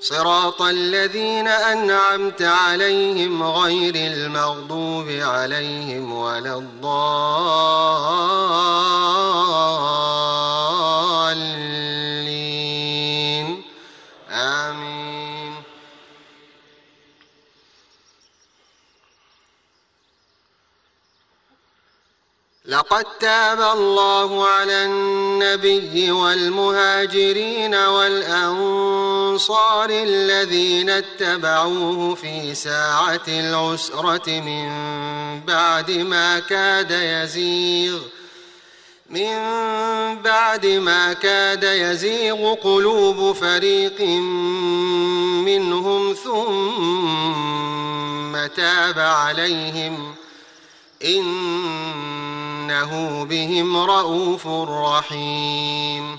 صراط الذين أنعمت عليهم غير المغضوب عليهم ولا الضالين. آمين. لقد تاب الله على النبي والمهاجرين والأنصار الذين اتبعوه في ساعة العسرة من بعد ما كاد يزيغ من بعد ما كاد يزيغ قلوب فريق منهم ثم تاب عليهم إنه بهم رءوف رحيم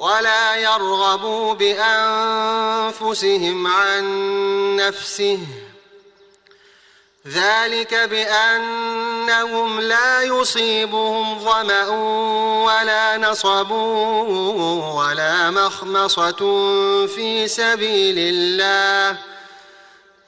ولا يرغبوا بأنفسهم عن نفسه. ذلك بأنهم لا يصيبهم ظمأ ولا نصب ولا مخمصة في سبيل الله.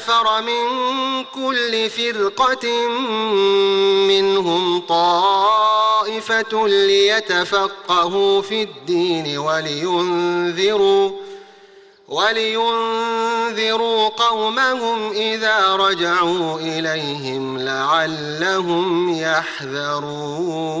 نفر من كل فرقة منهم طائفة ليتفقهوا في الدين ولينذروا ولينذروا قومهم إذا رجعوا إليهم لعلهم يحذرون.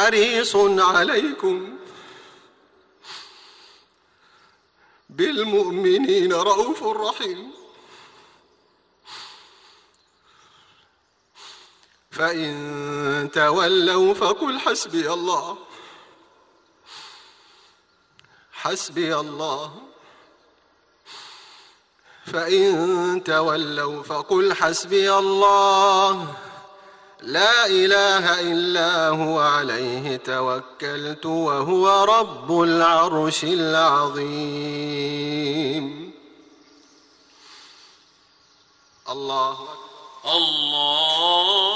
حريص عليكم بالمؤمنين رؤوف رحيم. فإن تولوا فقل حسبي الله. حسبي الله. فإن تولوا فقل حسبي الله. لا إله إلا هو عليه توكلت وهو رب العرش العظيم. الله الله